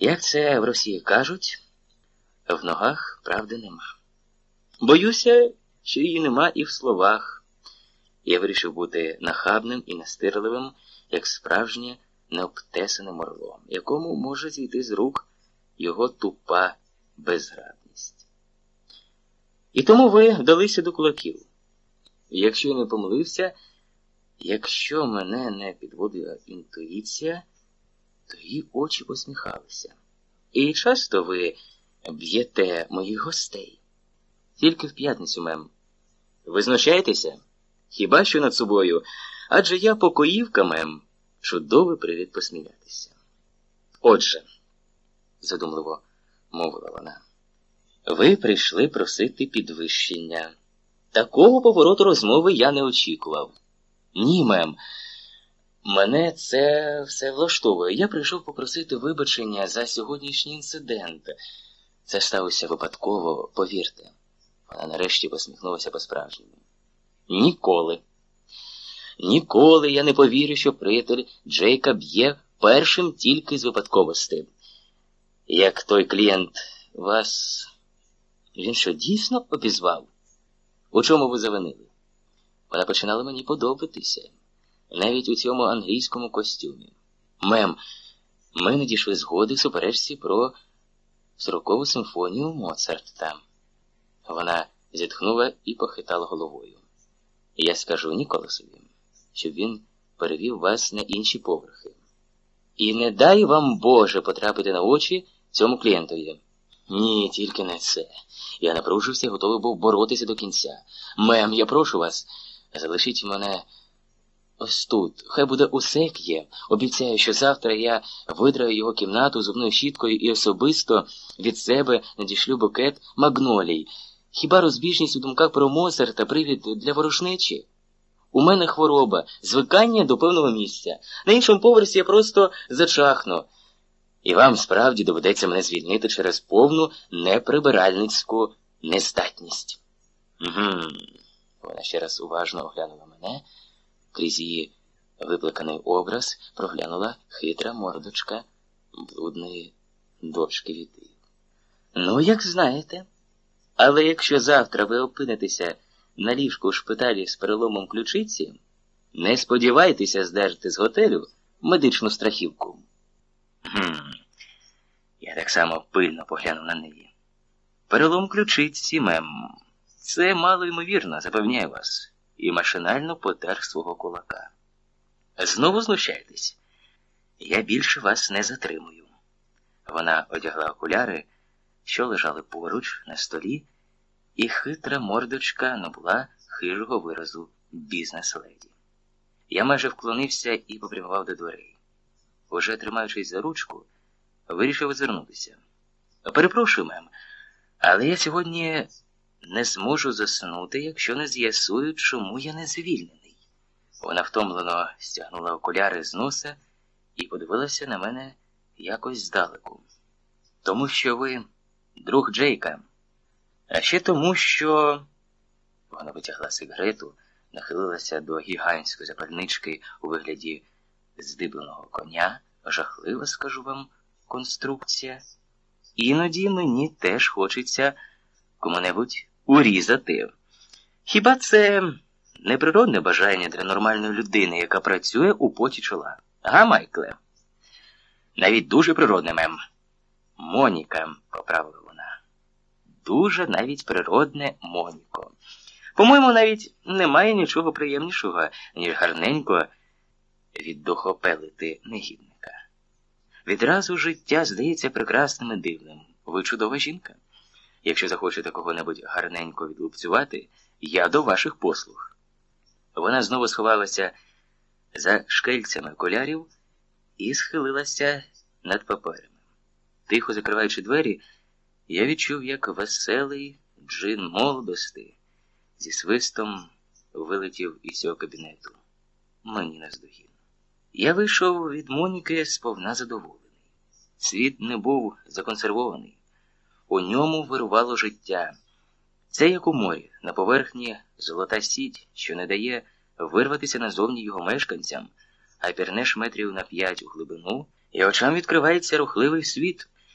Як це в Росії кажуть, в ногах правди нема. Боюся, що її нема і в словах. Я вирішив бути нахабним і настирливим, як справжнє необтесане морло, якому може зійти з рук його тупа безградність. І тому ви вдалися до кулаків. Якщо я не помилився, якщо мене не підводила інтуїція, то очі посміхалися. І часто ви б'єте моїх гостей. Тільки в п'ятницю, мем. Ви знущаєтеся? Хіба що над собою? Адже я покоївка, мем. Чудовий привід посміятися. Отже, задумливо мовила вона, ви прийшли просити підвищення. Такого повороту розмови я не очікував. Ні, мем. Мене це все влаштовує. Я прийшов попросити вибачення за сьогоднішній інцидент. Це сталося випадково, повірте. Вона нарешті посміхнулася по-справжньому. Ніколи. Ніколи я не повірю, що приятель Джейка б'є першим тільки з випадковості. Як той клієнт вас. Він що дійсно обізвав? У чому ви завинили? Вона починала мені подобатися, навіть у цьому англійському костюмі. Мем, ми не дійшли згоди в суперечці про сорокову симфонію Моцарта. Вона зітхнула і похитала головою. Я скажу Ніколасові, щоб він перевів вас на інші поверхи. І не дай вам Боже потрапити на очі цьому клієнтові. Ні, тільки не це. Я напружився і готовий був боротися до кінця. Мем, я прошу вас, залишіть мене ось тут. Хай буде усе як є. Обіцяю, що завтра я видраю його кімнату зубною щіткою і особисто від себе надішлю букет магнолій. Хіба розбіжність у думках про Моцарта привід для ворушнечі? У мене хвороба, звикання до певного місця. На іншому поверсі я просто зачахну. І вам справді доведеться мене звільнити через повну неприбиральницьку нездатність. Угу. Вона ще раз уважно оглянула мене, крізь її виплеканий образ проглянула хитра мордочка блудної дочки віти. Ну, як знаєте. Але якщо завтра ви опинитеся на ліжку у шпиталі з переломом ключиці, не сподівайтеся здержати з готелю медичну страхівку. Хм. Я так само пильно поглянув на неї. Перелом ключиці мем. Це мало ймовірно, запевняю вас, і машинально потер свого кулака. Знову знущайтесь. Я більше вас не затримую. Вона одягла окуляри що лежали поруч на столі, і хитра мордочка набула хижого виразу бізнес-леді. Я майже вклонився і попрямував до дверей. Уже тримаючись за ручку, вирішив озирнутися. Перепрошую, мем, але я сьогодні не зможу заснути, якщо не з'ясую, чому я не звільнений. Вона втомлено стягнула окуляри з носа і подивилася на мене якось здалеку. Тому що ви друг Джейка. А ще тому, що вона витягла сигарету, нахилилася до гігантської запальнички у вигляді здибленого коня, жахлива, скажу вам, конструкція. Іноді мені теж хочеться кому-небудь урізати. Хіба це неприродне бажання для нормальної людини, яка працює у поті чола? Га, Майкле? Навіть дуже природне мем. Моніка, поправила дуже навіть природне Моніко. По-моєму, навіть немає нічого приємнішого, ніж гарненько віддохопелити негідника. Відразу життя здається прекрасним і дивним. Ви чудова жінка. Якщо захочете кого-небудь гарненько відлупцювати, я до ваших послуг. Вона знову сховалася за шкельцями окулярів і схилилася над паперами. Тихо закриваючи двері, я відчув, як веселий джин молодости зі свистом вилетів із цього кабінету. Мені наздогін. Я вийшов від Моніки сповна задоволений. Світ не був законсервований, у ньому вирувало життя. Це як у морі, на поверхні золота сіть, що не дає вирватися назовні його мешканцям, а пірнеш метрів на п'ять у глибину і очам відкривається рухливий світ.